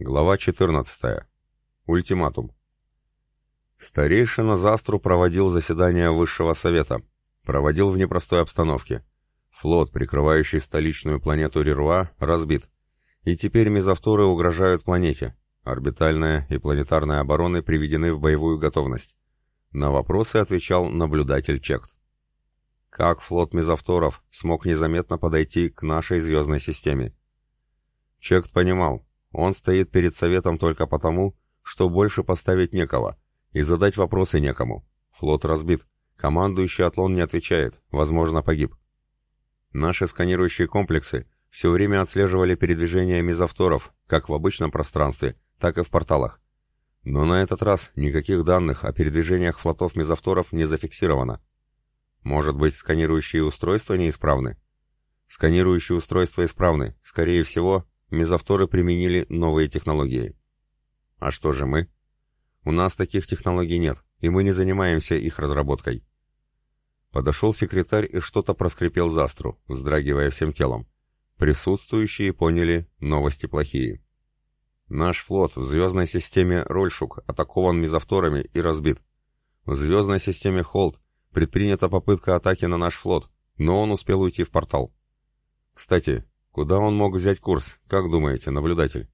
Глава 14. Ультиматум. Старейшина Застру проводил заседание Высшего Совета. Проводил в непростой обстановке. Флот, прикрывающий столичную планету Рируа, разбит. И теперь мезовторы угрожают планете. Орбитальная и планетарная обороны приведены в боевую готовность. На вопросы отвечал наблюдатель Чект. Как флот мезовторов смог незаметно подойти к нашей звездной системе? Чект понимал, он стоит перед советом только потому, что больше поставить некого, и задать вопросы некому. Флот разбит. Командующий Атлон не отвечает, возможно, погиб. Наши сканирующие комплексы все время отслеживали передвижение мезовторов, как в обычном пространстве, так и в порталах. Но на этот раз никаких данных о передвижениях флотов мезовторов не зафиксировано. Может быть, сканирующие устройства неисправны? Сканирующие устройства исправны, скорее всего, мезовторы применили новые технологии. А что же мы? У нас таких технологий нет, и мы не занимаемся их разработкой. Подошел секретарь и что-то проскрипел застру, вздрагивая всем телом. Присутствующие поняли, новости плохие. Наш флот в звездной системе Рольшук атакован мезовторами и разбит. В звездной системе Холд предпринята попытка атаки на наш флот, но он успел уйти в портал. Кстати, Куда он мог взять курс, как думаете, наблюдатель?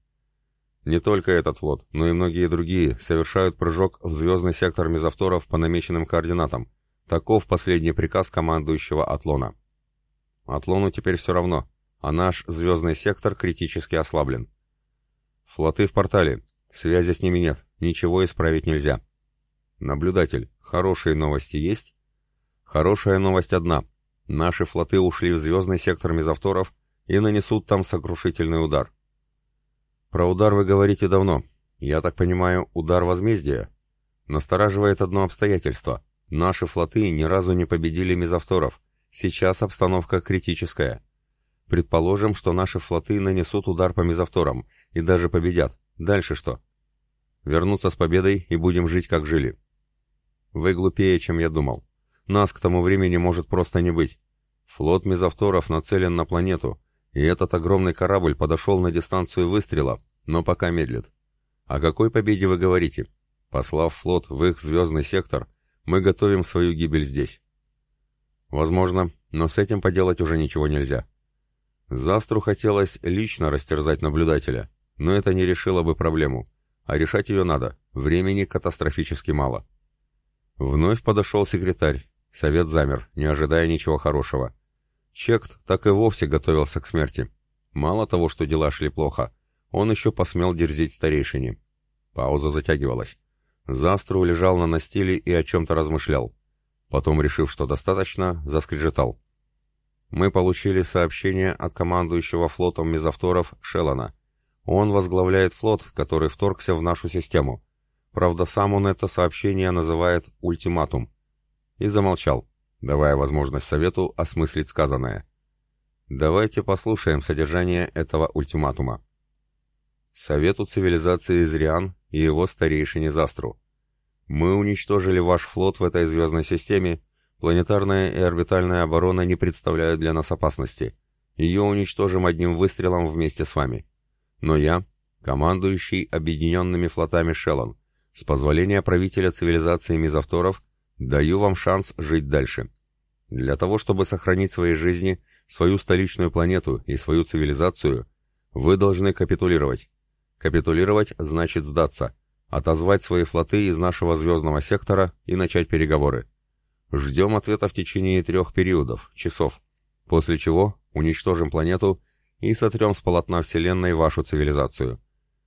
Не только этот флот, но и многие другие совершают прыжок в звездный сектор мезовторов по намеченным координатам. Таков последний приказ командующего Атлона. Атлону теперь все равно, а наш звездный сектор критически ослаблен. Флоты в портале, связи с ними нет, ничего исправить нельзя. Наблюдатель, хорошие новости есть? Хорошая новость одна. Наши флоты ушли в звездный сектор мезовторов и нанесут там сокрушительный удар. Про удар вы говорите давно. Я так понимаю, удар возмездия? Настораживает одно обстоятельство. Наши флоты ни разу не победили мезовторов. Сейчас обстановка критическая. Предположим, что наши флоты нанесут удар по мезовторам и даже победят. Дальше что? Вернуться с победой и будем жить, как жили. Вы глупее, чем я думал. Нас к тому времени может просто не быть. Флот мезовторов нацелен на планету, и этот огромный корабль подошел на дистанцию выстрела, но пока медлит. О какой победе вы говорите? Послав флот в их звездный сектор, мы готовим свою гибель здесь. Возможно, но с этим поделать уже ничего нельзя. Застру хотелось лично растерзать наблюдателя, но это не решило бы проблему. А решать ее надо, времени катастрофически мало. Вновь подошел секретарь. Совет замер, не ожидая ничего хорошего. Чект так и вовсе готовился к смерти. Мало того, что дела шли плохо, он еще посмел дерзить старейшине. Пауза затягивалась. Застру лежал на настиле и о чем-то размышлял. Потом, решив, что достаточно, заскрежетал. «Мы получили сообщение от командующего флотом мезовторов Шеллона. Он возглавляет флот, который вторгся в нашу систему. Правда, сам он это сообщение называет «ультиматум». И замолчал давая возможность Совету осмыслить сказанное. Давайте послушаем содержание этого ультиматума. Совету цивилизации Изриан и его старейшине Застру. Мы уничтожили ваш флот в этой звездной системе, планетарная и орбитальная оборона не представляют для нас опасности. Ее уничтожим одним выстрелом вместе с вами. Но я, командующий объединенными флотами Шеллон, с позволения правителя цивилизации Мизавторов, Даю вам шанс жить дальше. Для того, чтобы сохранить свои жизни, свою столичную планету и свою цивилизацию, вы должны капитулировать. Капитулировать значит сдаться, отозвать свои флоты из нашего звездного сектора и начать переговоры. Ждем ответа в течение трех периодов, часов, после чего уничтожим планету и сотрем с полотна Вселенной вашу цивилизацию.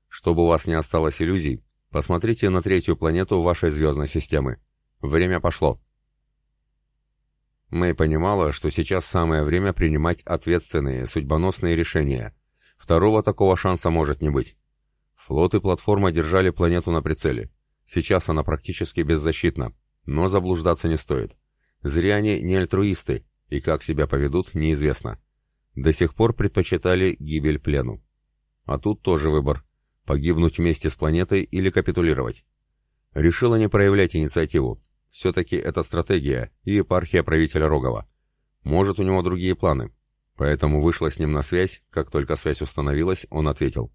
Чтобы у вас не осталось иллюзий, посмотрите на третью планету вашей звездной системы. Время пошло. Мэй понимала, что сейчас самое время принимать ответственные, судьбоносные решения. Второго такого шанса может не быть. Флот и платформа держали планету на прицеле. Сейчас она практически беззащитна, но заблуждаться не стоит. Зря они не альтруисты, и как себя поведут, неизвестно. До сих пор предпочитали гибель плену. А тут тоже выбор – погибнуть вместе с планетой или капитулировать. Решила не проявлять инициативу, все-таки это стратегия и епархия правителя Рогова. Может, у него другие планы. Поэтому вышла с ним на связь, как только связь установилась, он ответил.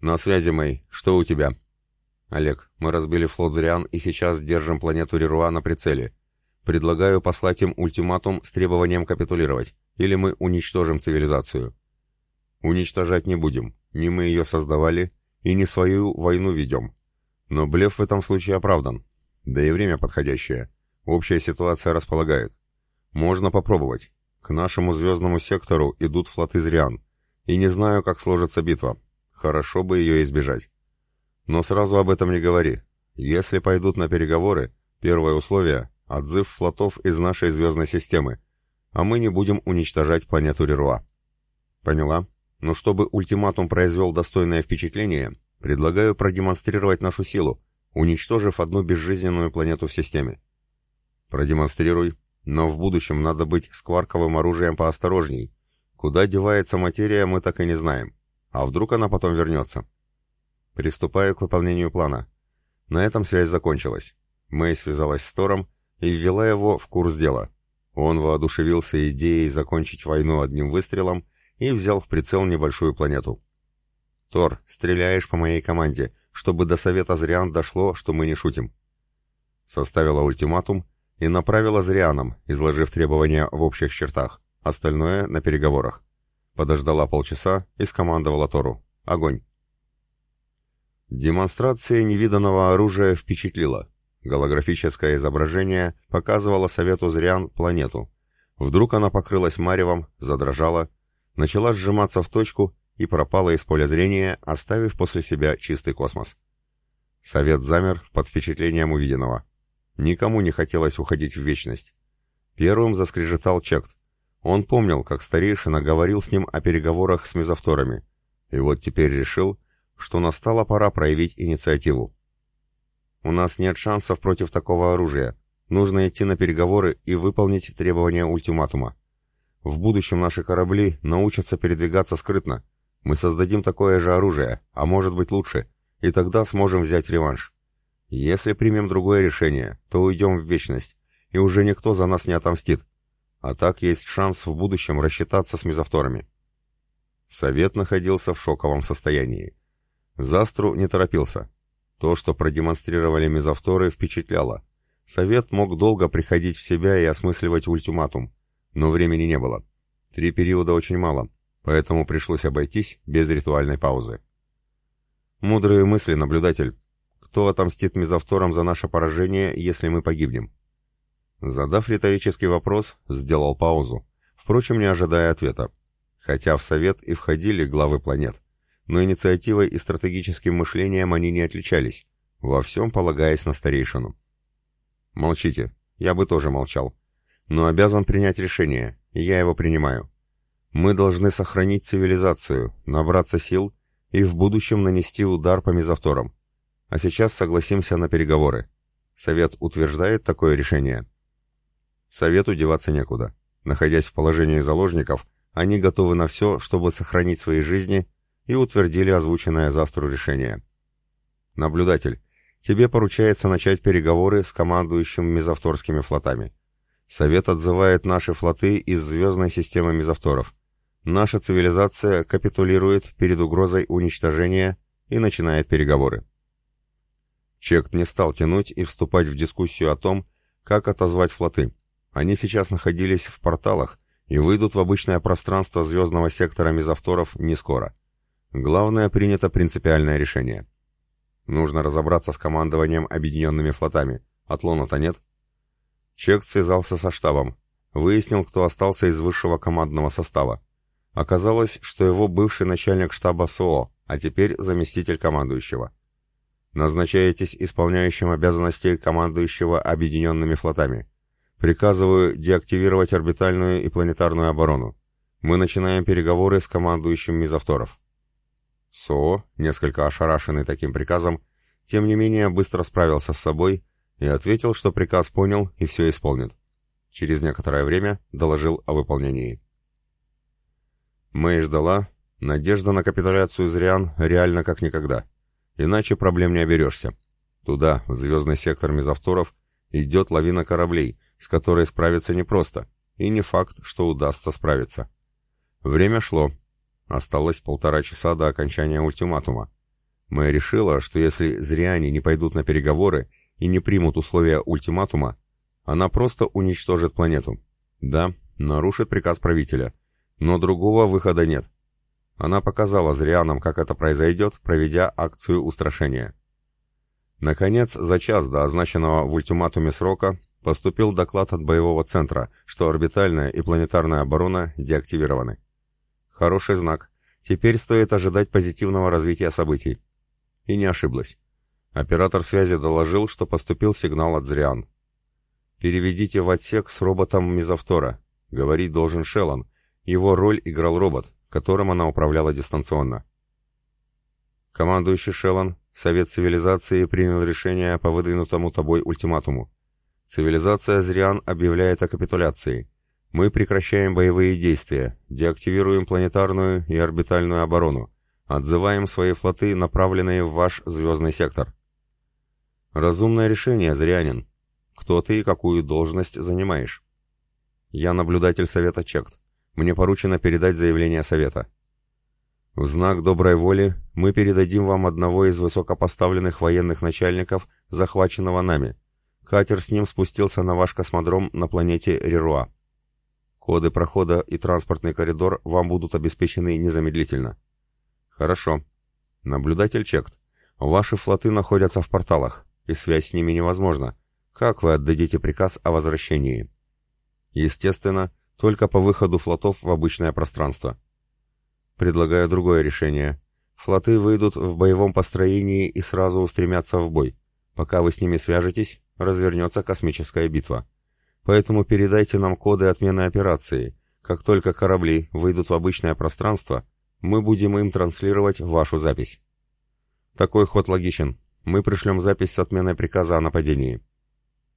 «На связи, Мэй. Что у тебя?» «Олег, мы разбили флот Зриан и сейчас держим планету Рируа на прицеле. Предлагаю послать им ультиматум с требованием капитулировать, или мы уничтожим цивилизацию». «Уничтожать не будем. Не мы ее создавали, и не свою войну ведем. Но блеф в этом случае оправдан. Да и время подходящее. Общая ситуация располагает. Можно попробовать. К нашему звездному сектору идут флоты Зриан. И не знаю, как сложится битва. Хорошо бы ее избежать. Но сразу об этом не говори. Если пойдут на переговоры, первое условие — отзыв флотов из нашей звездной системы, а мы не будем уничтожать планету Реруа. Поняла? Но чтобы ультиматум произвел достойное впечатление, предлагаю продемонстрировать нашу силу, уничтожив одну безжизненную планету в системе. Продемонстрируй, но в будущем надо быть с кварковым оружием поосторожней. Куда девается материя, мы так и не знаем. А вдруг она потом вернется? Приступаю к выполнению плана. На этом связь закончилась. Мэй связалась с Тором и ввела его в курс дела. Он воодушевился идеей закончить войну одним выстрелом и взял в прицел небольшую планету. «Тор, стреляешь по моей команде, чтобы до Совета Зриан дошло, что мы не шутим». Составила ультиматум и направила Зрианам, изложив требования в общих чертах, остальное на переговорах. Подождала полчаса и скомандовала Тору. «Огонь!» Демонстрация невиданного оружия впечатлила. Голографическое изображение показывало Совету Зриан планету. Вдруг она покрылась маревом, задрожала, начала сжиматься в точку и пропала из поля зрения, оставив после себя чистый космос. Совет замер под впечатлением увиденного. Никому не хотелось уходить в вечность. Первым заскрежетал Чект. Он помнил, как старейшина говорил с ним о переговорах с мезовторами. И вот теперь решил, что настала пора проявить инициативу. «У нас нет шансов против такого оружия. Нужно идти на переговоры и выполнить требования ультиматума. В будущем наши корабли научатся передвигаться скрытно. Мы создадим такое же оружие, а может быть лучше, и тогда сможем взять реванш. Если примем другое решение, то уйдем в вечность, и уже никто за нас не отомстит. А так есть шанс в будущем рассчитаться с мезовторами. Совет находился в шоковом состоянии. Застру не торопился. То, что продемонстрировали мезовторы, впечатляло. Совет мог долго приходить в себя и осмысливать ультиматум, но времени не было. Три периода очень мало, поэтому пришлось обойтись без ритуальной паузы. Мудрые мысли, наблюдатель. Кто отомстит мезовторам за наше поражение, если мы погибнем? Задав риторический вопрос, сделал паузу, впрочем, не ожидая ответа. Хотя в совет и входили главы планет, но инициативой и стратегическим мышлением они не отличались, во всем полагаясь на старейшину. Молчите, я бы тоже молчал но обязан принять решение, и я его принимаю. Мы должны сохранить цивилизацию, набраться сил и в будущем нанести удар по мезовторам. А сейчас согласимся на переговоры. Совет утверждает такое решение? Совету деваться некуда. Находясь в положении заложников, они готовы на все, чтобы сохранить свои жизни, и утвердили озвученное завтра решение. Наблюдатель, тебе поручается начать переговоры с командующим мезовторскими флотами. Совет отзывает наши флоты из звездной системы мезовторов. Наша цивилизация капитулирует перед угрозой уничтожения и начинает переговоры. Чект не стал тянуть и вступать в дискуссию о том, как отозвать флоты. Они сейчас находились в порталах и выйдут в обычное пространство звездного сектора мезовторов не скоро. Главное, принято принципиальное решение. Нужно разобраться с командованием объединенными флотами. Отлона-то нет. Чек связался со штабом. Выяснил, кто остался из высшего командного состава. Оказалось, что его бывший начальник штаба СОО, а теперь заместитель командующего. Назначаетесь исполняющим обязанности командующего объединенными флотами. Приказываю деактивировать орбитальную и планетарную оборону. Мы начинаем переговоры с командующим Мизавторов. СОО, несколько ошарашенный таким приказом, тем не менее быстро справился с собой и ответил, что приказ понял и все исполнит. Через некоторое время доложил о выполнении. Мэй ждала, надежда на капитуляцию Зриан реально как никогда. Иначе проблем не оберешься. Туда, в звездный сектор мезовторов, идет лавина кораблей, с которой справиться непросто, и не факт, что удастся справиться. Время шло. Осталось полтора часа до окончания ультиматума. Мы решила, что если зряне не пойдут на переговоры и не примут условия ультиматума, она просто уничтожит планету. Да, нарушит приказ правителя, но другого выхода нет. Она показала зрианам, как это произойдет, проведя акцию устрашения. Наконец, за час до означенного в ультиматуме срока поступил доклад от боевого центра, что орбитальная и планетарная оборона деактивированы. Хороший знак. Теперь стоит ожидать позитивного развития событий. И не ошиблась. Оператор связи доложил, что поступил сигнал от Зриан. «Переведите в отсек с роботом Мизавтора», — говорить должен Шеллон. Его роль играл робот, которым она управляла дистанционно. Командующий Шеллон, Совет Цивилизации принял решение по выдвинутому тобой ультиматуму. Цивилизация Зриан объявляет о капитуляции. Мы прекращаем боевые действия, деактивируем планетарную и орбитальную оборону, отзываем свои флоты, направленные в ваш звездный сектор. Разумное решение, Зрианин. Кто ты и какую должность занимаешь? Я наблюдатель Совета Чект. Мне поручено передать заявление Совета. В знак доброй воли мы передадим вам одного из высокопоставленных военных начальников, захваченного нами. Катер с ним спустился на ваш космодром на планете Реруа. Коды прохода и транспортный коридор вам будут обеспечены незамедлительно. Хорошо. Наблюдатель чект. Ваши флоты находятся в порталах, и связь с ними невозможна. Как вы отдадите приказ о возвращении? Естественно, только по выходу флотов в обычное пространство. Предлагаю другое решение. Флоты выйдут в боевом построении и сразу устремятся в бой. Пока вы с ними свяжетесь, развернется космическая битва. Поэтому передайте нам коды отмены операции. Как только корабли выйдут в обычное пространство, мы будем им транслировать вашу запись. Такой ход логичен. Мы пришлем запись с отменой приказа о нападении.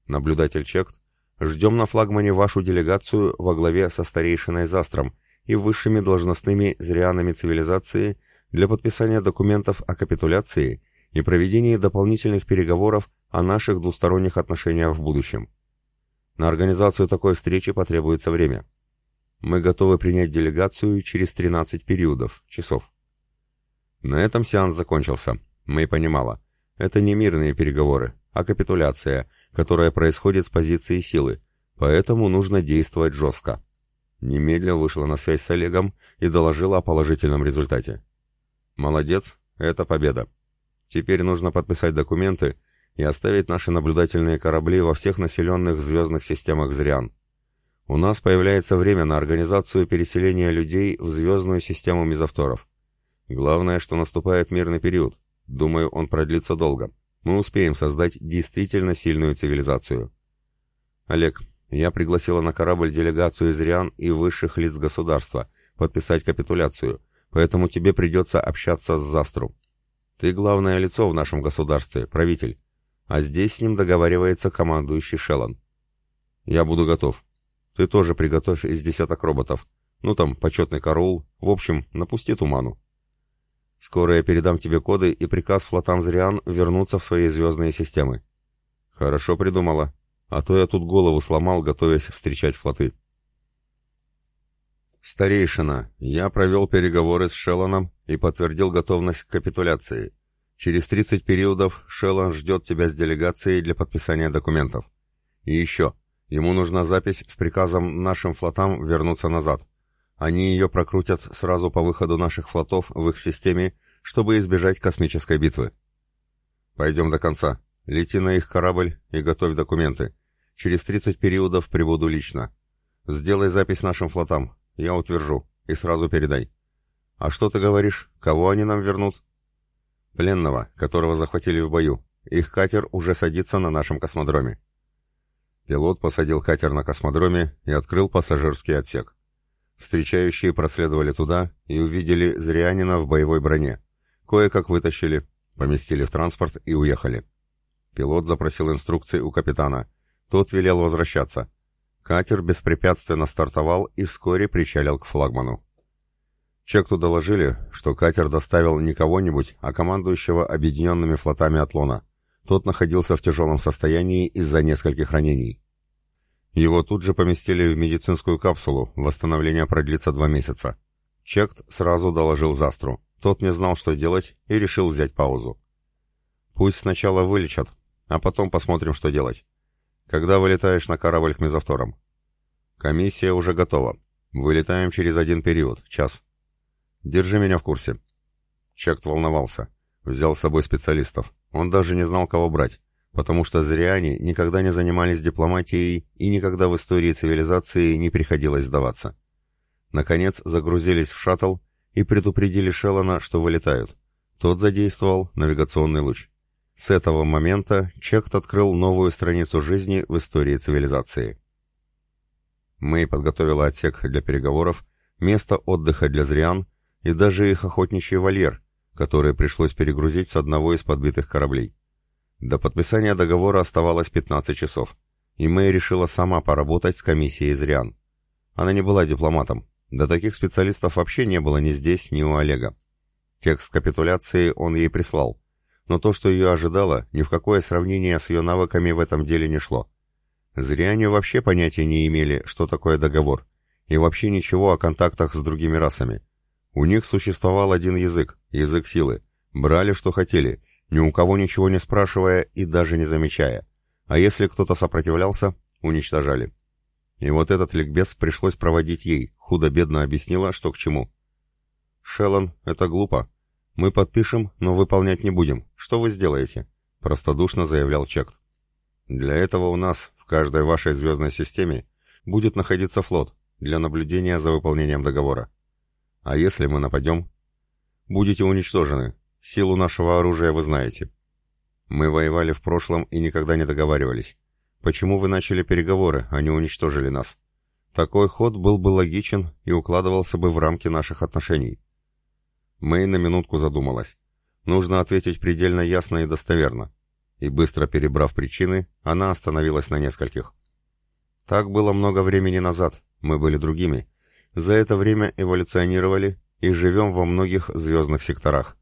Наблюдатель Чект, ждем на флагмане вашу делегацию во главе со старейшиной Застром и высшими должностными зрианами цивилизации для подписания документов о капитуляции и проведении дополнительных переговоров о наших двусторонних отношениях в будущем. На организацию такой встречи потребуется время. Мы готовы принять делегацию через 13 периодов, часов. На этом сеанс закончился. Мэй понимала. Это не мирные переговоры, а капитуляция, которая происходит с позиции силы, поэтому нужно действовать жестко. Немедленно вышла на связь с Олегом и доложила о положительном результате. «Молодец, это победа. Теперь нужно подписать документы и оставить наши наблюдательные корабли во всех населенных звездных системах Зриан. У нас появляется время на организацию переселения людей в звездную систему мезовторов. Главное, что наступает мирный период. Думаю, он продлится долго. Мы успеем создать действительно сильную цивилизацию. Олег, я пригласила на корабль делегацию из Риан и высших лиц государства подписать капитуляцию, поэтому тебе придется общаться с Застру. Ты главное лицо в нашем государстве, правитель а здесь с ним договаривается командующий Шеллон. Я буду готов. Ты тоже приготовь из десяток роботов. Ну там, почетный караул. В общем, напусти туману. Скоро я передам тебе коды и приказ флотам Зриан вернуться в свои звездные системы. Хорошо придумала. А то я тут голову сломал, готовясь встречать флоты. Старейшина, я провел переговоры с Шеллоном и подтвердил готовность к капитуляции. Через 30 периодов Шеллон ждет тебя с делегацией для подписания документов. И еще, ему нужна запись с приказом нашим флотам вернуться назад. Они ее прокрутят сразу по выходу наших флотов в их системе, чтобы избежать космической битвы. Пойдем до конца. Лети на их корабль и готовь документы. Через 30 периодов прибуду лично. Сделай запись нашим флотам. Я утвержу. И сразу передай. А что ты говоришь? Кого они нам вернут? Пленного, которого захватили в бою. Их катер уже садится на нашем космодроме. Пилот посадил катер на космодроме и открыл пассажирский отсек. Встречающие проследовали туда и увидели Зрианина в боевой броне. Кое-как вытащили, поместили в транспорт и уехали. Пилот запросил инструкции у капитана. Тот велел возвращаться. Катер беспрепятственно стартовал и вскоре причалил к флагману. Чекту доложили, что катер доставил не кого-нибудь, а командующего объединенными флотами Атлона. Тот находился в тяжелом состоянии из-за нескольких ранений. Его тут же поместили в медицинскую капсулу, восстановление продлится два месяца. Чект сразу доложил Застру. Тот не знал, что делать, и решил взять паузу. «Пусть сначала вылечат, а потом посмотрим, что делать. Когда вылетаешь на корабль к мезовторам?» «Комиссия уже готова. Вылетаем через один период, час. Держи меня в курсе». Чект волновался. Взял с собой специалистов. Он даже не знал, кого брать, потому что зря они никогда не занимались дипломатией и никогда в истории цивилизации не приходилось сдаваться. Наконец загрузились в шаттл и предупредили Шеллона, что вылетают. Тот задействовал навигационный луч. С этого момента Чект открыл новую страницу жизни в истории цивилизации. Мэй подготовила отсек для переговоров, место отдыха для зриан и даже их охотничий вольер, который пришлось перегрузить с одного из подбитых кораблей. До подписания договора оставалось 15 часов, и Мэй решила сама поработать с комиссией зриан. Она не была дипломатом, да таких специалистов вообще не было ни здесь, ни у Олега. Текст капитуляции он ей прислал, но то, что ее ожидало, ни в какое сравнение с ее навыками в этом деле не шло. Зря они вообще понятия не имели, что такое договор, и вообще ничего о контактах с другими расами. У них существовал один язык, язык силы. Брали, что хотели, ни у кого ничего не спрашивая и даже не замечая. А если кто-то сопротивлялся, уничтожали. И вот этот ликбез пришлось проводить ей, худо-бедно объяснила, что к чему. «Шеллон, это глупо. Мы подпишем, но выполнять не будем. Что вы сделаете?» — простодушно заявлял Чект. «Для этого у нас, в каждой вашей звездной системе, будет находиться флот для наблюдения за выполнением договора. А если мы нападем? Будете уничтожены. Силу нашего оружия вы знаете. Мы воевали в прошлом и никогда не договаривались. Почему вы начали переговоры, а не уничтожили нас? Такой ход был бы логичен и укладывался бы в рамки наших отношений. Мэй на минутку задумалась. Нужно ответить предельно ясно и достоверно. И быстро перебрав причины, она остановилась на нескольких. Так было много времени назад, мы были другими. За это время эволюционировали и живем во многих звездных секторах.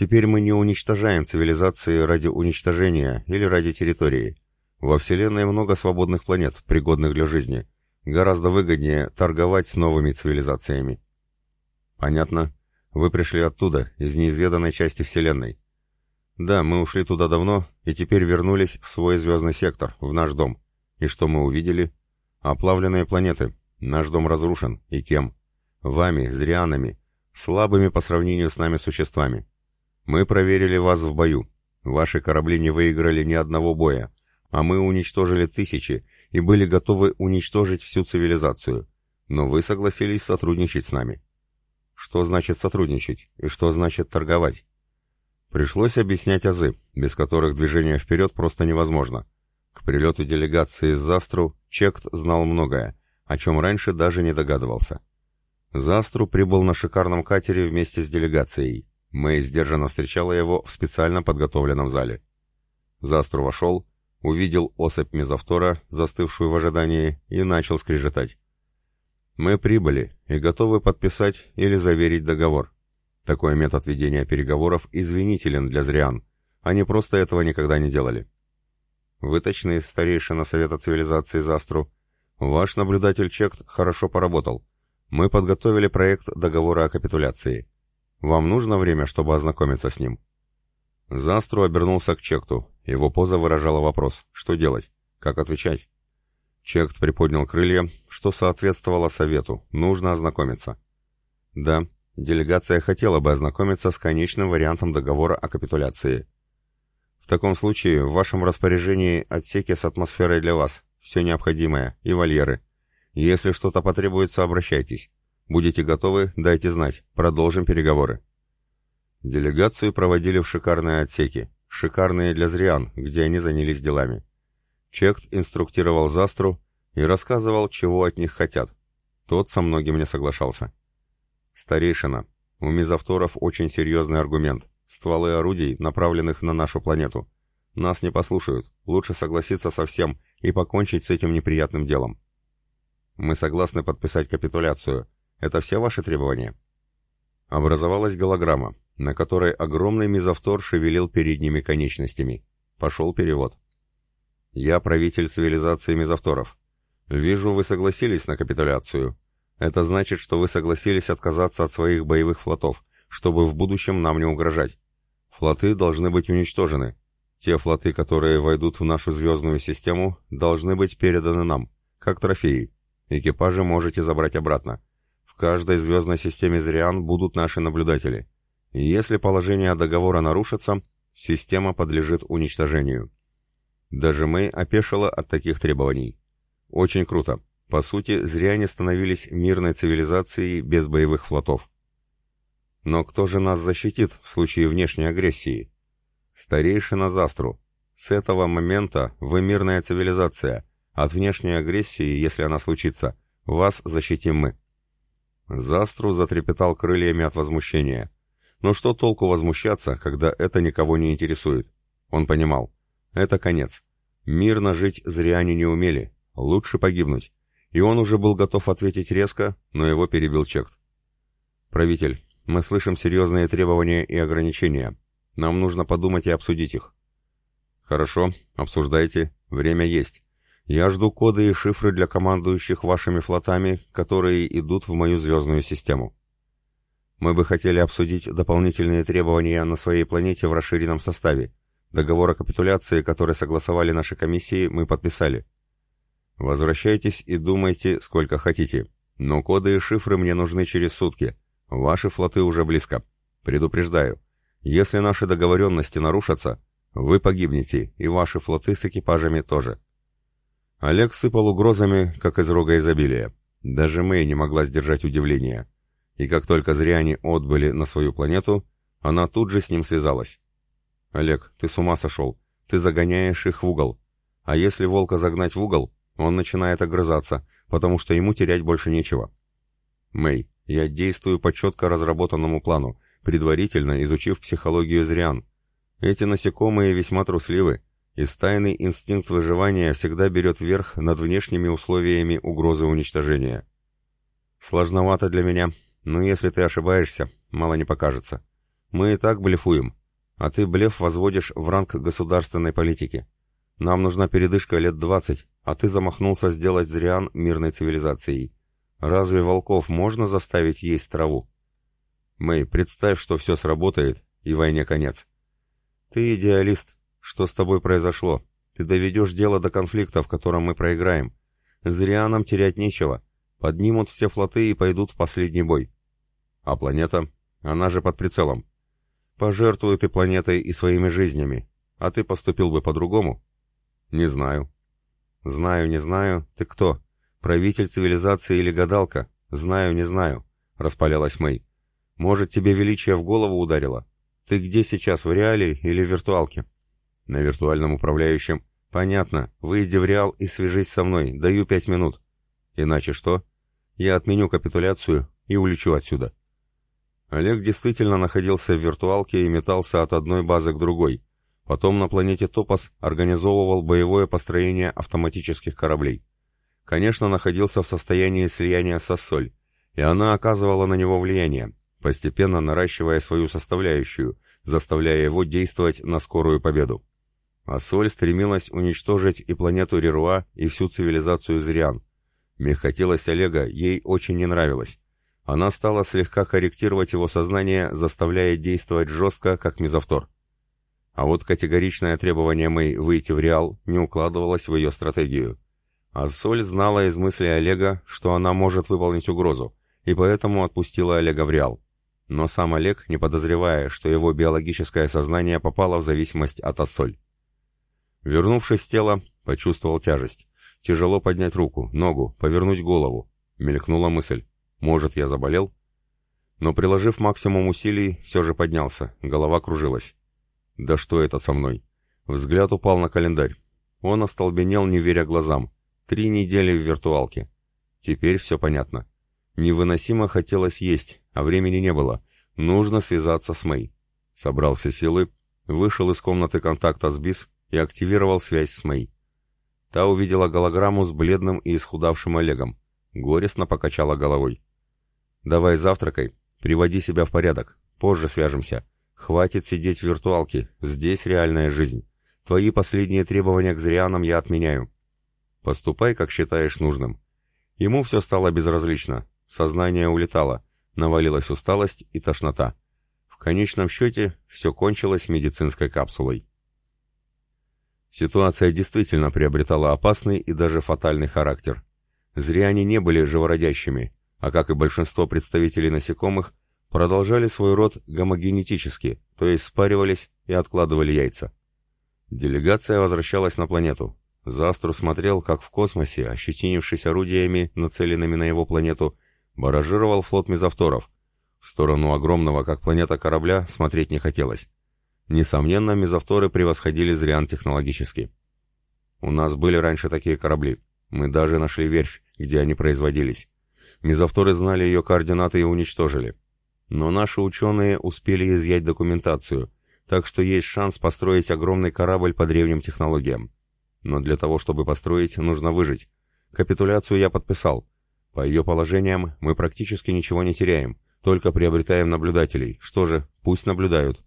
Теперь мы не уничтожаем цивилизации ради уничтожения или ради территории. Во Вселенной много свободных планет, пригодных для жизни. Гораздо выгоднее торговать с новыми цивилизациями. Понятно. Вы пришли оттуда, из неизведанной части Вселенной. Да, мы ушли туда давно и теперь вернулись в свой звездный сектор, в наш дом. И что мы увидели? Оплавленные планеты. Наш дом разрушен. И кем? Вами, зрианами. Слабыми по сравнению с нами существами. Мы проверили вас в бою. Ваши корабли не выиграли ни одного боя а мы уничтожили тысячи и были готовы уничтожить всю цивилизацию, но вы согласились сотрудничать с нами. Что значит сотрудничать и что значит торговать? Пришлось объяснять азы, без которых движение вперед просто невозможно. К прилету делегации из Застру Чект знал многое, о чем раньше даже не догадывался. Застру прибыл на шикарном катере вместе с делегацией. Мэй сдержанно встречала его в специально подготовленном зале. Застру вошел, увидел особь мезовтора, застывшую в ожидании, и начал скрежетать. «Мы прибыли и готовы подписать или заверить договор. Такой метод ведения переговоров извинителен для зриан. Они просто этого никогда не делали». «Выточный старейшина Совета Цивилизации Застру. Ваш наблюдатель Чект хорошо поработал. Мы подготовили проект договора о капитуляции. Вам нужно время, чтобы ознакомиться с ним?» Застру обернулся к Чекту. Его поза выражала вопрос. Что делать? Как отвечать? Чект приподнял крылья, что соответствовало совету. Нужно ознакомиться. Да, делегация хотела бы ознакомиться с конечным вариантом договора о капитуляции. В таком случае в вашем распоряжении отсеки с атмосферой для вас, все необходимое, и вольеры. Если что-то потребуется, обращайтесь. Будете готовы, дайте знать. Продолжим переговоры. Делегацию проводили в шикарные отсеки, шикарные для зриан, где они занялись делами. Чект инструктировал Застру и рассказывал, чего от них хотят. Тот со многим не соглашался. «Старейшина, у мизавторов очень серьезный аргумент. Стволы орудий, направленных на нашу планету. Нас не послушают. Лучше согласиться со всем и покончить с этим неприятным делом. Мы согласны подписать капитуляцию. Это все ваши требования?» Образовалась голограмма на которой огромный мизавтор шевелил передними конечностями. Пошел перевод. «Я правитель цивилизации мизавторов. Вижу, вы согласились на капитуляцию. Это значит, что вы согласились отказаться от своих боевых флотов, чтобы в будущем нам не угрожать. Флоты должны быть уничтожены. Те флоты, которые войдут в нашу звездную систему, должны быть переданы нам, как трофеи. Экипажи можете забрать обратно. Каждой звездной системе Зриан будут наши наблюдатели. И если положение договора нарушится, система подлежит уничтожению. Даже мы опешило от таких требований. Очень круто. По сути, зряне становились мирной цивилизацией без боевых флотов. Но кто же нас защитит в случае внешней агрессии? Старейшина Застру. С этого момента вы мирная цивилизация. От внешней агрессии, если она случится, вас защитим мы. Застру затрепетал крыльями от возмущения. Но что толку возмущаться, когда это никого не интересует? Он понимал. Это конец. Мирно жить зря они не умели. Лучше погибнуть. И он уже был готов ответить резко, но его перебил Чект. «Правитель, мы слышим серьезные требования и ограничения. Нам нужно подумать и обсудить их». «Хорошо, обсуждайте. Время есть. Я жду коды и шифры для командующих вашими флотами, которые идут в мою звездную систему. Мы бы хотели обсудить дополнительные требования на своей планете в расширенном составе. Договор о капитуляции, который согласовали наши комиссии, мы подписали. Возвращайтесь и думайте, сколько хотите. Но коды и шифры мне нужны через сутки. Ваши флоты уже близко. Предупреждаю. Если наши договоренности нарушатся, вы погибнете, и ваши флоты с экипажами тоже. Олег сыпал угрозами, как из рога изобилия. Даже Мэй не могла сдержать удивления. И как только зря они отбыли на свою планету, она тут же с ним связалась. «Олег, ты с ума сошел. Ты загоняешь их в угол. А если волка загнать в угол, он начинает огрызаться, потому что ему терять больше нечего. Мэй, я действую по четко разработанному плану, предварительно изучив психологию зриан. Эти насекомые весьма трусливы, и стайный инстинкт выживания всегда берет верх над внешними условиями угрозы уничтожения. Сложновато для меня, но если ты ошибаешься, мало не покажется. Мы и так блефуем, а ты блеф возводишь в ранг государственной политики. Нам нужна передышка лет двадцать, а ты замахнулся сделать Зриан мирной цивилизацией. Разве волков можно заставить есть траву? Мэй, представь, что все сработает, и войне конец. Ты идеалист. Что с тобой произошло? Ты доведешь дело до конфликта, в котором мы проиграем. Зрианам терять нечего. Поднимут все флоты и пойдут в последний бой. А планета? Она же под прицелом. Пожертвуй ты планетой и своими жизнями. А ты поступил бы по-другому? «Не знаю». «Знаю, не знаю. Ты кто? Правитель цивилизации или гадалка? Знаю, не знаю», — распалялась Мэй. «Может, тебе величие в голову ударило? Ты где сейчас, в реале или в виртуалке?» «На виртуальном управляющем». «Понятно. Выйди в реал и свяжись со мной. Даю пять минут». «Иначе что?» «Я отменю капитуляцию и улечу отсюда». Олег действительно находился в виртуалке и метался от одной базы к другой, Потом на планете Топос организовывал боевое построение автоматических кораблей. Конечно, находился в состоянии слияния со Соль, и она оказывала на него влияние, постепенно наращивая свою составляющую, заставляя его действовать на скорую победу. А Соль стремилась уничтожить и планету Реруа, и всю цивилизацию Зриан. Мягкотелость Олега ей очень не нравилась. Она стала слегка корректировать его сознание, заставляя действовать жестко, как мизавтор. А вот категоричное требование Мэй выйти в Реал не укладывалось в ее стратегию. А Соль знала из мысли Олега, что она может выполнить угрозу, и поэтому отпустила Олега в Реал. Но сам Олег, не подозревая, что его биологическое сознание попало в зависимость от Ассоль. Вернувшись тело, почувствовал тяжесть. Тяжело поднять руку, ногу, повернуть голову. Мелькнула мысль. Может, я заболел? Но приложив максимум усилий, все же поднялся, голова кружилась. Да что это со мной? Взгляд упал на календарь. Он остолбенел, не веря глазам. Три недели в виртуалке. Теперь все понятно. Невыносимо хотелось есть, а времени не было. Нужно связаться с Мэй. Собрал все силы, вышел из комнаты контакта с БИС и активировал связь с Мэй. Та увидела голограмму с бледным и исхудавшим Олегом. Горестно покачала головой. «Давай завтракай, приводи себя в порядок. Позже свяжемся. Хватит сидеть в виртуалке, здесь реальная жизнь. Твои последние требования к зрианам я отменяю. Поступай, как считаешь нужным. Ему все стало безразлично, сознание улетало, навалилась усталость и тошнота. конечном счете все кончилось медицинской капсулой. Ситуация действительно приобретала опасный и даже фатальный характер. Зря они не были живородящими, а как и большинство представителей насекомых, продолжали свой род гомогенетически, то есть спаривались и откладывали яйца. Делегация возвращалась на планету. Застру смотрел, как в космосе, ощетинившись орудиями, нацеленными на его планету, баражировал флот мезовторов. В сторону огромного, как планета корабля, смотреть не хотелось. Несомненно, мезовторы превосходили Зриан технологически. У нас были раньше такие корабли. Мы даже нашли верфь, где они производились. Мезовторы знали ее координаты и уничтожили. Но наши ученые успели изъять документацию, так что есть шанс построить огромный корабль по древним технологиям. Но для того, чтобы построить, нужно выжить. Капитуляцию я подписал. По ее положениям мы практически ничего не теряем, только приобретаем наблюдателей. Что же, пусть наблюдают.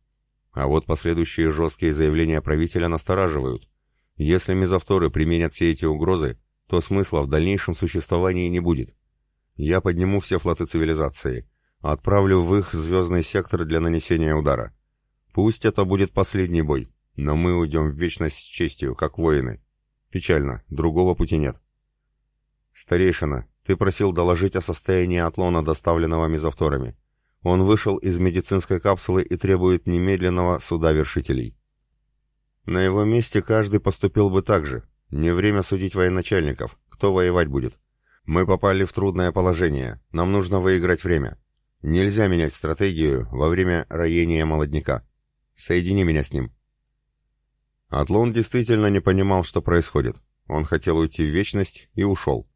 А вот последующие жесткие заявления правителя настораживают. Если мезовторы применят все эти угрозы, то смысла в дальнейшем существовании не будет. Я подниму все флоты цивилизации, отправлю в их звездный сектор для нанесения удара. Пусть это будет последний бой, но мы уйдем в вечность с честью, как воины. Печально, другого пути нет. Старейшина, ты просил доложить о состоянии атлона, доставленного мезовторами. Он вышел из медицинской капсулы и требует немедленного суда вершителей. На его месте каждый поступил бы так же. Не время судить военачальников. Кто воевать будет? Мы попали в трудное положение. Нам нужно выиграть время. Нельзя менять стратегию во время роения молодняка. Соедини меня с ним. Атлон действительно не понимал, что происходит. Он хотел уйти в вечность и ушел.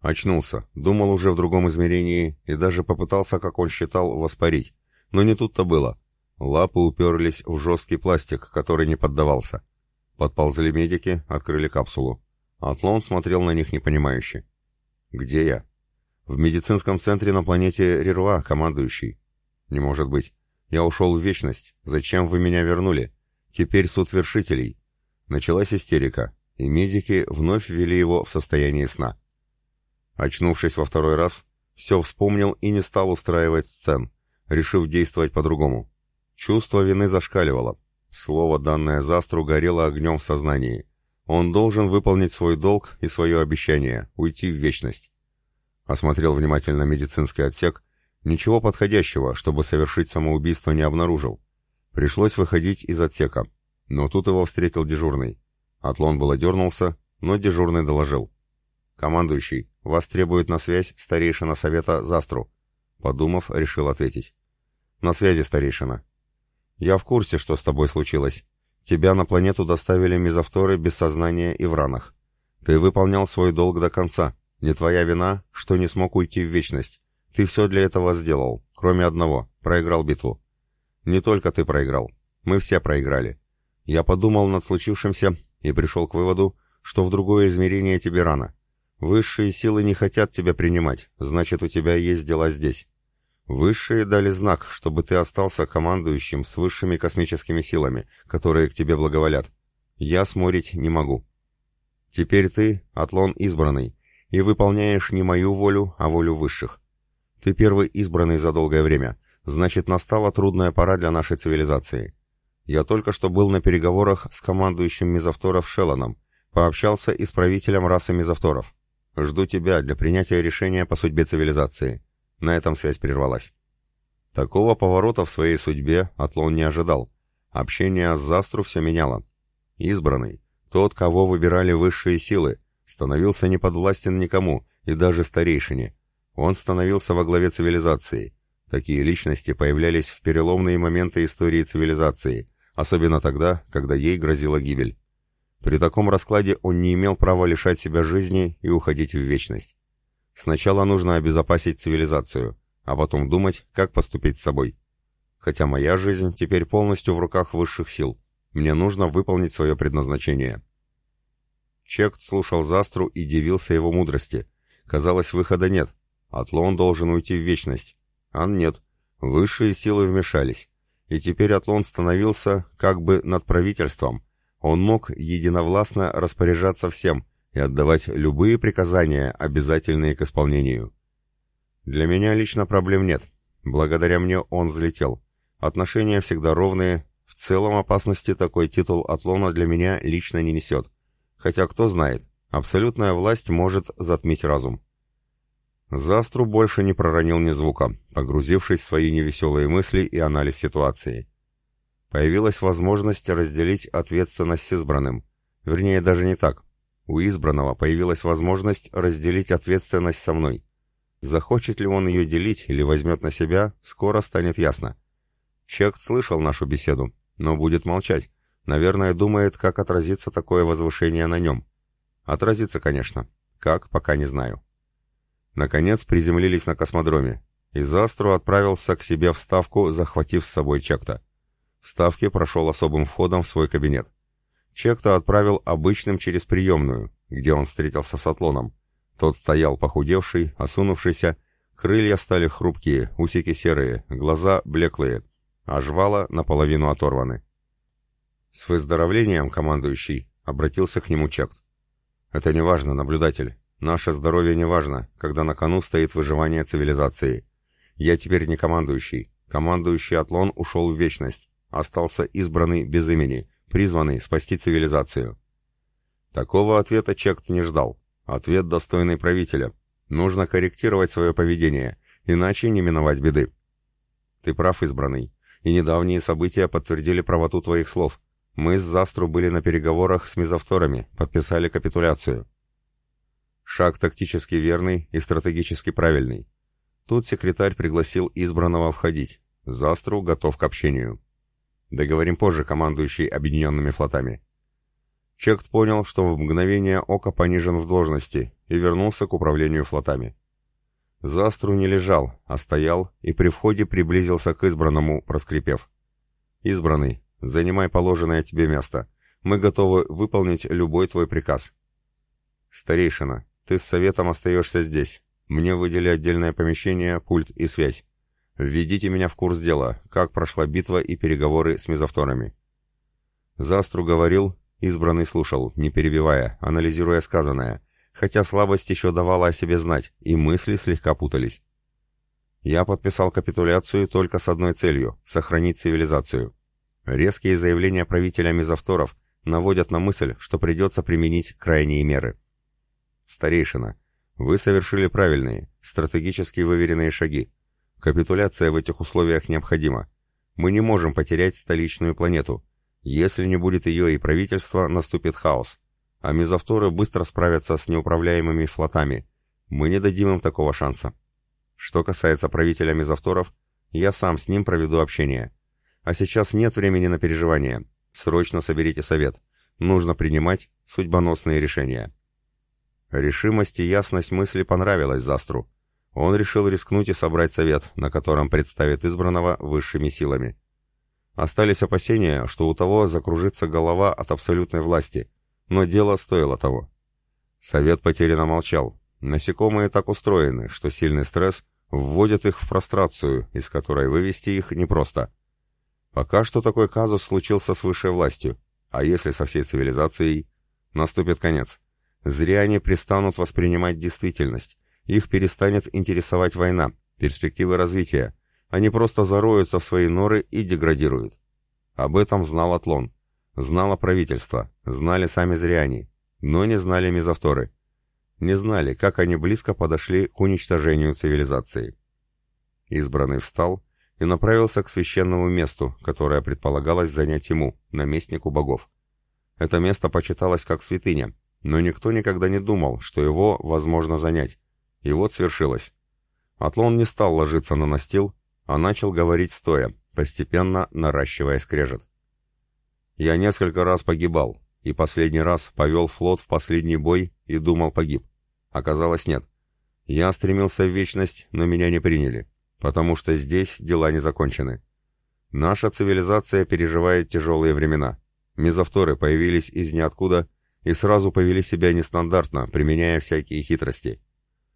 Очнулся, думал уже в другом измерении и даже попытался, как он считал, воспарить. Но не тут-то было. Лапы уперлись в жесткий пластик, который не поддавался. Подползли медики, открыли капсулу. Атлон смотрел на них непонимающе. «Где я?» «В медицинском центре на планете Рируа, командующий». «Не может быть. Я ушел в вечность. Зачем вы меня вернули? Теперь суд вершителей». Началась истерика, и медики вновь ввели его в состояние сна. Очнувшись во второй раз, все вспомнил и не стал устраивать сцен, решив действовать по-другому. Чувство вины зашкаливало. Слово, данное Застру, горело огнем в сознании. Он должен выполнить свой долг и свое обещание — уйти в вечность. Осмотрел внимательно медицинский отсек. Ничего подходящего, чтобы совершить самоубийство, не обнаружил. Пришлось выходить из отсека. Но тут его встретил дежурный. Атлон было дернулся, но дежурный доложил. «Командующий, вас требует на связь старейшина совета Застру». Подумав, решил ответить. «На связи, старейшина». «Я в курсе, что с тобой случилось. Тебя на планету доставили мезовторы без сознания и в ранах. Ты выполнял свой долг до конца. Не твоя вина, что не смог уйти в вечность. Ты все для этого сделал, кроме одного — проиграл битву. Не только ты проиграл. Мы все проиграли. Я подумал над случившимся и пришел к выводу, что в другое измерение тебе рано. Высшие силы не хотят тебя принимать, значит, у тебя есть дела здесь. Высшие дали знак, чтобы ты остался командующим с высшими космическими силами, которые к тебе благоволят. Я сморить не могу. Теперь ты, Атлон избранный, и выполняешь не мою волю, а волю высших. Ты первый избранный за долгое время, значит, настала трудная пора для нашей цивилизации. Я только что был на переговорах с командующим мезовторов Шелланом, пообщался и с правителем расы мезовторов. Жду тебя для принятия решения по судьбе цивилизации. На этом связь прервалась. Такого поворота в своей судьбе Атлон не ожидал. Общение с Застру все меняло. Избранный, тот, кого выбирали высшие силы, становился неподвластен никому, и даже старейшине. Он становился во главе цивилизации. Такие личности появлялись в переломные моменты истории цивилизации, особенно тогда, когда ей грозила гибель. При таком раскладе он не имел права лишать себя жизни и уходить в вечность. Сначала нужно обезопасить цивилизацию, а потом думать, как поступить с собой. Хотя моя жизнь теперь полностью в руках высших сил. Мне нужно выполнить свое предназначение. Чект слушал Застру и дивился его мудрости. Казалось, выхода нет. Атлон должен уйти в вечность. Ан нет. Высшие силы вмешались. И теперь Атлон становился как бы над правительством, он мог единовластно распоряжаться всем и отдавать любые приказания, обязательные к исполнению. Для меня лично проблем нет. Благодаря мне он взлетел. Отношения всегда ровные, в целом опасности такой титул отлона для меня лично не несет. Хотя кто знает, абсолютная власть может затмить разум. Застру больше не проронил ни звука, погрузившись в свои невеселые мысли и анализ ситуации. Появилась возможность разделить ответственность с избранным. Вернее, даже не так. У избранного появилась возможность разделить ответственность со мной. Захочет ли он ее делить или возьмет на себя, скоро станет ясно. Чект слышал нашу беседу, но будет молчать. Наверное, думает, как отразится такое возвышение на нем. Отразится, конечно. Как, пока не знаю. Наконец приземлились на космодроме, и Застру отправился к себе в Ставку, захватив с собой Чекта. В Ставке прошел особым входом в свой кабинет. Чекта отправил обычным через приемную, где он встретился с Атлоном. Тот стоял похудевший, осунувшийся, крылья стали хрупкие, усики серые, глаза блеклые, а жвала наполовину оторваны. «С выздоровлением, командующий», — обратился к нему Чект. «Это не важно, наблюдатель. Наше здоровье не важно, когда на кону стоит выживание цивилизации. Я теперь не командующий. Командующий Атлон ушел в вечность. Остался избранный без имени, призванный спасти цивилизацию. Такого ответа Чект не ждал. Ответ достойный правителя. Нужно корректировать свое поведение, иначе не миновать беды. Ты прав, избранный. И недавние события подтвердили правоту твоих слов. Мы с Застру были на переговорах с мезовторами, подписали капитуляцию. Шаг тактически верный и стратегически правильный. Тут секретарь пригласил избранного входить. Застру готов к общению. Договорим позже, командующий объединенными флотами. Чект понял, что в мгновение ока понижен в должности и вернулся к управлению флотами. Застру не лежал, а стоял и при входе приблизился к избранному, проскрипев. «Избранный, занимай положенное тебе место. Мы готовы выполнить любой твой приказ». «Старейшина, ты с советом остаешься здесь. Мне выдели отдельное помещение, пульт и связь. Введите меня в курс дела, как прошла битва и переговоры с мезовторами. Застру говорил, избранный слушал, не перебивая, анализируя сказанное, хотя слабость еще давала о себе знать, и мысли слегка путались. Я подписал капитуляцию только с одной целью — сохранить цивилизацию. Резкие заявления правителя мезовторов наводят на мысль, что придется применить крайние меры. «Старейшина, вы совершили правильные, стратегически выверенные шаги. Капитуляция в этих условиях необходима. Мы не можем потерять столичную планету. Если не будет ее и правительства, наступит хаос. А мезовторы быстро справятся с неуправляемыми флотами. Мы не дадим им такого шанса. Что касается правителя мезовторов, я сам с ним проведу общение. А сейчас нет времени на переживания. Срочно соберите совет. Нужно принимать судьбоносные решения. Решимость и ясность мысли понравилась Застру. Он решил рискнуть и собрать совет, на котором представит избранного высшими силами. Остались опасения, что у того закружится голова от абсолютной власти, но дело стоило того. Совет потерянно молчал. Насекомые так устроены, что сильный стресс вводит их в прострацию, из которой вывести их непросто. Пока что такой казус случился с высшей властью, а если со всей цивилизацией, наступит конец. Зря они пристанут воспринимать действительность. Их перестанет интересовать война, перспективы развития. Они просто зароются в свои норы и деградируют. Об этом знал Атлон. Знало правительство, знали сами зряне, но не знали мезовторы. Не знали, как они близко подошли к уничтожению цивилизации. Избранный встал и направился к священному месту, которое предполагалось занять ему, наместнику богов. Это место почиталось как святыня, но никто никогда не думал, что его возможно занять. И вот свершилось. Атлон не стал ложиться на настил, а начал говорить стоя, постепенно наращивая скрежет. Я несколько раз погибал, и последний раз повел флот в последний бой и думал погиб. Оказалось нет. Я стремился в вечность, но меня не приняли, потому что здесь дела не закончены. Наша цивилизация переживает тяжелые времена. Мезовторы появились из ниоткуда и сразу повели себя нестандартно, применяя всякие хитрости.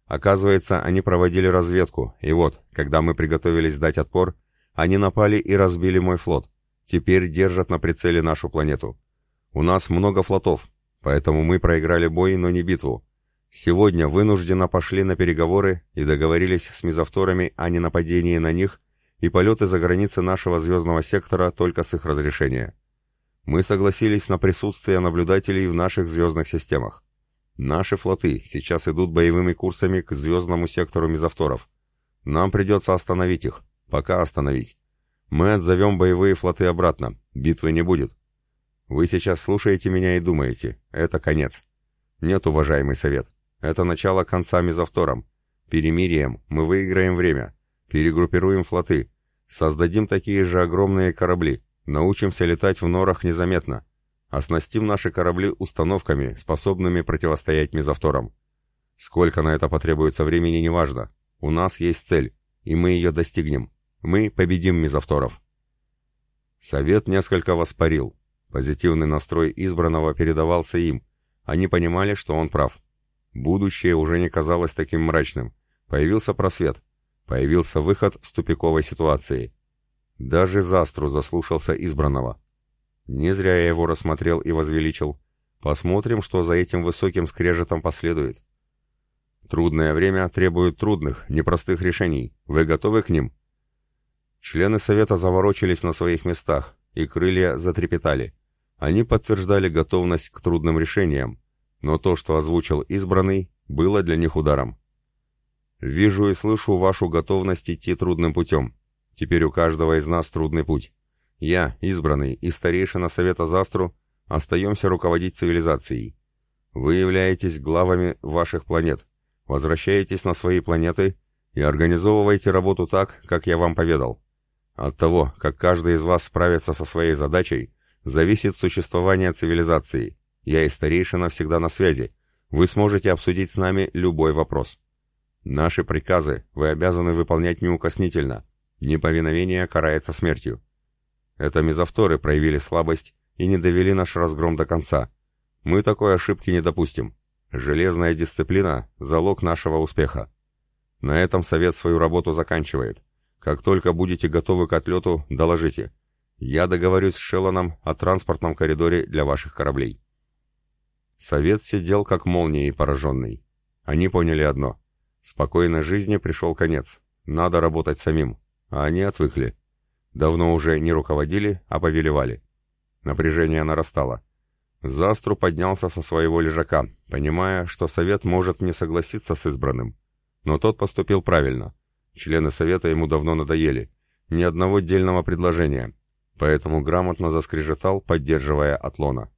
Оказывается, они проводили разведку, и вот, когда мы приготовились дать отпор, они напали и разбили мой флот. Теперь держат на прицеле нашу планету. У нас много флотов, поэтому мы проиграли бой, но не битву. Сегодня вынужденно пошли на переговоры и договорились с мезовторами о ненападении на них и полеты за границы нашего звездного сектора только с их разрешения. Мы согласились на присутствие наблюдателей в наших звездных системах. Наши флоты сейчас идут боевыми курсами к звездному сектору мезовторов. Нам придется остановить их. Пока остановить. Мы отзовем боевые флоты обратно. Битвы не будет. Вы сейчас слушаете меня и думаете. Это конец. Нет, уважаемый совет. Это начало конца мезовтором. Перемирием мы выиграем время. Перегруппируем флоты. Создадим такие же огромные корабли. Научимся летать в норах незаметно. Оснастим наши корабли установками, способными противостоять мезовторам. Сколько на это потребуется времени, неважно. У нас есть цель, и мы ее достигнем. Мы победим мезовторов. Совет несколько воспарил. Позитивный настрой избранного передавался им. Они понимали, что он прав. Будущее уже не казалось таким мрачным. Появился просвет. Появился выход с тупиковой ситуации. Даже Застру заслушался избранного. Не зря я его рассмотрел и возвеличил. Посмотрим, что за этим высоким скрежетом последует. Трудное время требует трудных, непростых решений. Вы готовы к ним? Члены совета заворочились на своих местах, и крылья затрепетали. Они подтверждали готовность к трудным решениям, но то, что озвучил избранный, было для них ударом. «Вижу и слышу вашу готовность идти трудным путем. Теперь у каждого из нас трудный путь. Я, избранный и старейшина Совета Застру, остаемся руководить цивилизацией. Вы являетесь главами ваших планет. Возвращаетесь на свои планеты и организовывайте работу так, как я вам поведал. От того, как каждый из вас справится со своей задачей, зависит существование цивилизации. Я и старейшина всегда на связи. Вы сможете обсудить с нами любой вопрос. Наши приказы вы обязаны выполнять неукоснительно. Неповиновение карается смертью. Это мезовторы проявили слабость и не довели наш разгром до конца. Мы такой ошибки не допустим. Железная дисциплина – залог нашего успеха. На этом совет свою работу заканчивает. Как только будете готовы к отлету, доложите. Я договорюсь с Шеллоном о транспортном коридоре для ваших кораблей. Совет сидел как молнией пораженный. Они поняли одно. Спокойной жизни пришел конец. Надо работать самим. А они отвыкли. Давно уже не руководили, а повелевали. Напряжение нарастало. Застру поднялся со своего лежака, понимая, что совет может не согласиться с избранным. Но тот поступил правильно. Члены совета ему давно надоели. Ни одного дельного предложения. Поэтому грамотно заскрежетал, поддерживая Атлона.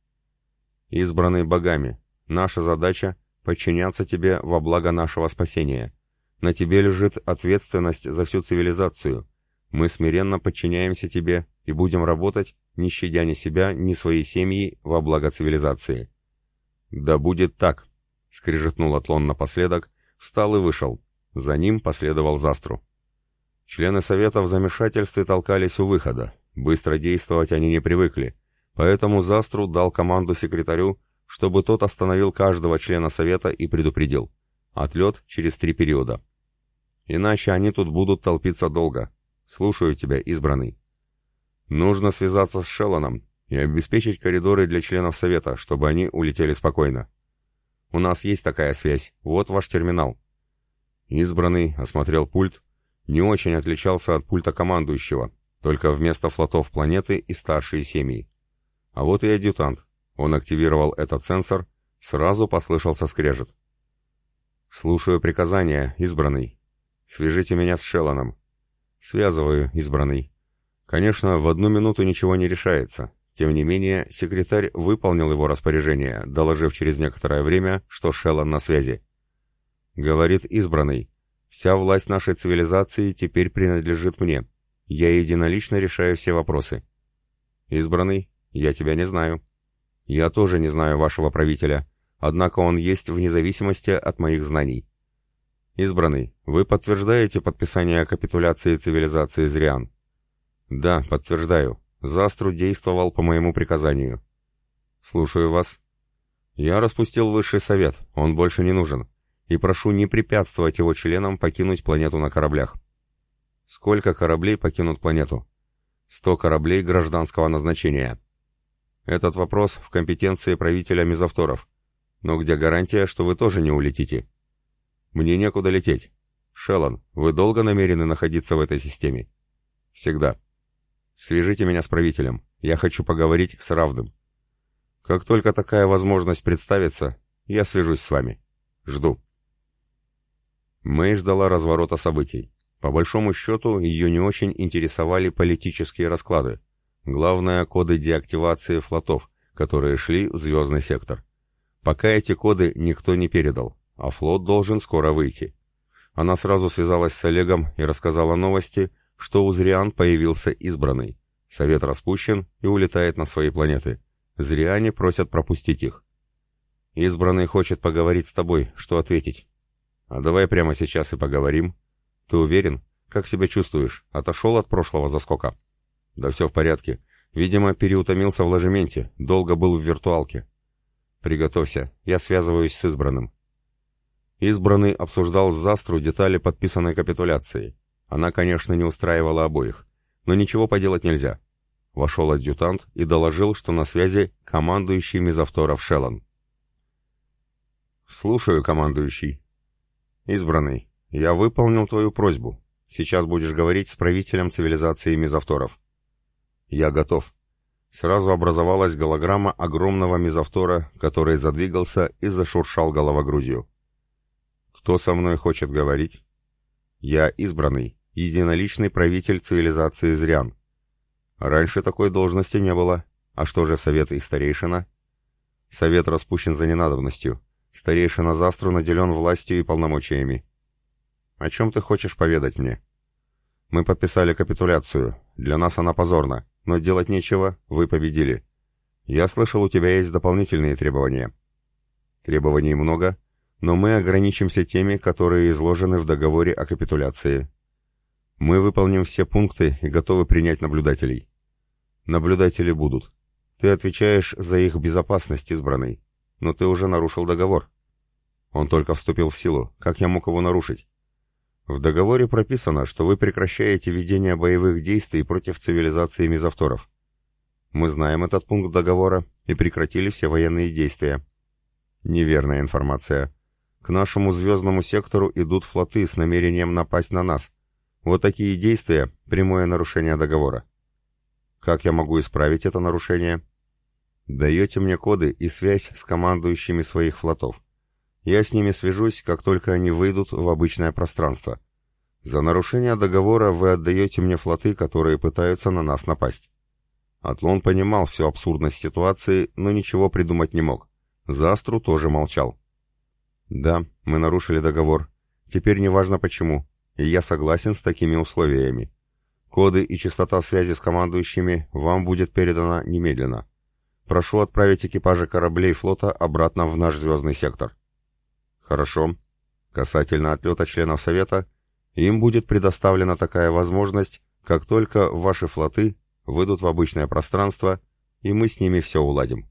«Избранный богами, наша задача подчиняться тебе во благо нашего спасения. На тебе лежит ответственность за всю цивилизацию. Мы смиренно подчиняемся тебе и будем работать, не щадя ни себя, ни своей семьи, во благо цивилизации». «Да будет так», — скрижетнул Атлон напоследок, встал и вышел. За ним последовал Застру. Члены совета в замешательстве толкались у выхода. Быстро действовать они не привыкли, поэтому Застру дал команду секретарю чтобы тот остановил каждого члена совета и предупредил. Отлет через три периода. Иначе они тут будут толпиться долго. Слушаю тебя, избранный. Нужно связаться с Шеллоном и обеспечить коридоры для членов совета, чтобы они улетели спокойно. У нас есть такая связь. Вот ваш терминал. Избранный осмотрел пульт, не очень отличался от пульта командующего, только вместо флотов планеты и старшие семьи. А вот и адъютант. Он активировал этот сенсор, сразу послышался скрежет. «Слушаю приказания, избранный. Свяжите меня с Шелланом». «Связываю, избранный». Конечно, в одну минуту ничего не решается. Тем не менее, секретарь выполнил его распоряжение, доложив через некоторое время, что Шеллан на связи. Говорит избранный. «Вся власть нашей цивилизации теперь принадлежит мне. Я единолично решаю все вопросы». «Избранный, я тебя не знаю». Я тоже не знаю вашего правителя, однако он есть вне зависимости от моих знаний. Избранный, вы подтверждаете подписание капитуляции цивилизации Зриан? Да, подтверждаю. Застру действовал по моему приказанию. Слушаю вас. Я распустил высший совет, он больше не нужен, и прошу не препятствовать его членам покинуть планету на кораблях. Сколько кораблей покинут планету? Сто кораблей гражданского назначения. Этот вопрос в компетенции правителя Мезовторов. Но где гарантия, что вы тоже не улетите? Мне некуда лететь. Шеллон, вы долго намерены находиться в этой системе? Всегда. Свяжите меня с правителем. Я хочу поговорить с равным. Как только такая возможность представится, я свяжусь с вами. Жду. Мэй ждала разворота событий. По большому счету, ее не очень интересовали политические расклады. Главное, коды деактивации флотов, которые шли в звездный сектор. Пока эти коды никто не передал, а флот должен скоро выйти. Она сразу связалась с Олегом и рассказала новости, что у Зриан появился избранный. Совет распущен и улетает на свои планеты. Зриане просят пропустить их. Избранный хочет поговорить с тобой, что ответить. А давай прямо сейчас и поговорим. Ты уверен? Как себя чувствуешь? Отошел от прошлого заскока? Да все в порядке. Видимо, переутомился в ложементе, долго был в виртуалке. Приготовься, я связываюсь с избранным. Избранный обсуждал с Застру детали подписанной капитуляции. Она, конечно, не устраивала обоих, но ничего поделать нельзя. Вошел адъютант и доложил, что на связи командующий мезовторов Шеллон. «Слушаю, командующий». «Избранный, я выполнил твою просьбу. Сейчас будешь говорить с правителем цивилизации мезовторов». «Я готов». Сразу образовалась голограмма огромного мезовтора, который задвигался и зашуршал головогрудью. «Кто со мной хочет говорить?» «Я избранный, единоличный правитель цивилизации Зрян. Раньше такой должности не было. А что же совет и старейшина?» «Совет распущен за ненадобностью. Старейшина Застру наделен властью и полномочиями. О чем ты хочешь поведать мне?» «Мы подписали капитуляцию. Для нас она позорна. Но делать нечего, вы победили. Я слышал, у тебя есть дополнительные требования». «Требований много, но мы ограничимся теми, которые изложены в договоре о капитуляции. Мы выполним все пункты и готовы принять наблюдателей. Наблюдатели будут. Ты отвечаешь за их безопасность, избранный. Но ты уже нарушил договор. Он только вступил в силу. Как я мог его нарушить? В договоре прописано, что вы прекращаете ведение боевых действий против цивилизации мезовторов. Мы знаем этот пункт договора и прекратили все военные действия. Неверная информация. К нашему звездному сектору идут флоты с намерением напасть на нас. Вот такие действия – прямое нарушение договора. Как я могу исправить это нарушение? Даете мне коды и связь с командующими своих флотов. Я с ними свяжусь, как только они выйдут в обычное пространство. За нарушение договора вы отдаете мне флоты, которые пытаются на нас напасть. Атлон понимал всю абсурдность ситуации, но ничего придумать не мог. Застру тоже молчал. «Да, мы нарушили договор. Теперь неважно почему. И я согласен с такими условиями. Коды и частота связи с командующими вам будет передана немедленно. Прошу отправить экипажи кораблей флота обратно в наш звездный сектор». «Хорошо. Касательно отлета членов Совета, им будет предоставлена такая возможность, как только ваши флоты выйдут в обычное пространство, и мы с ними все уладим».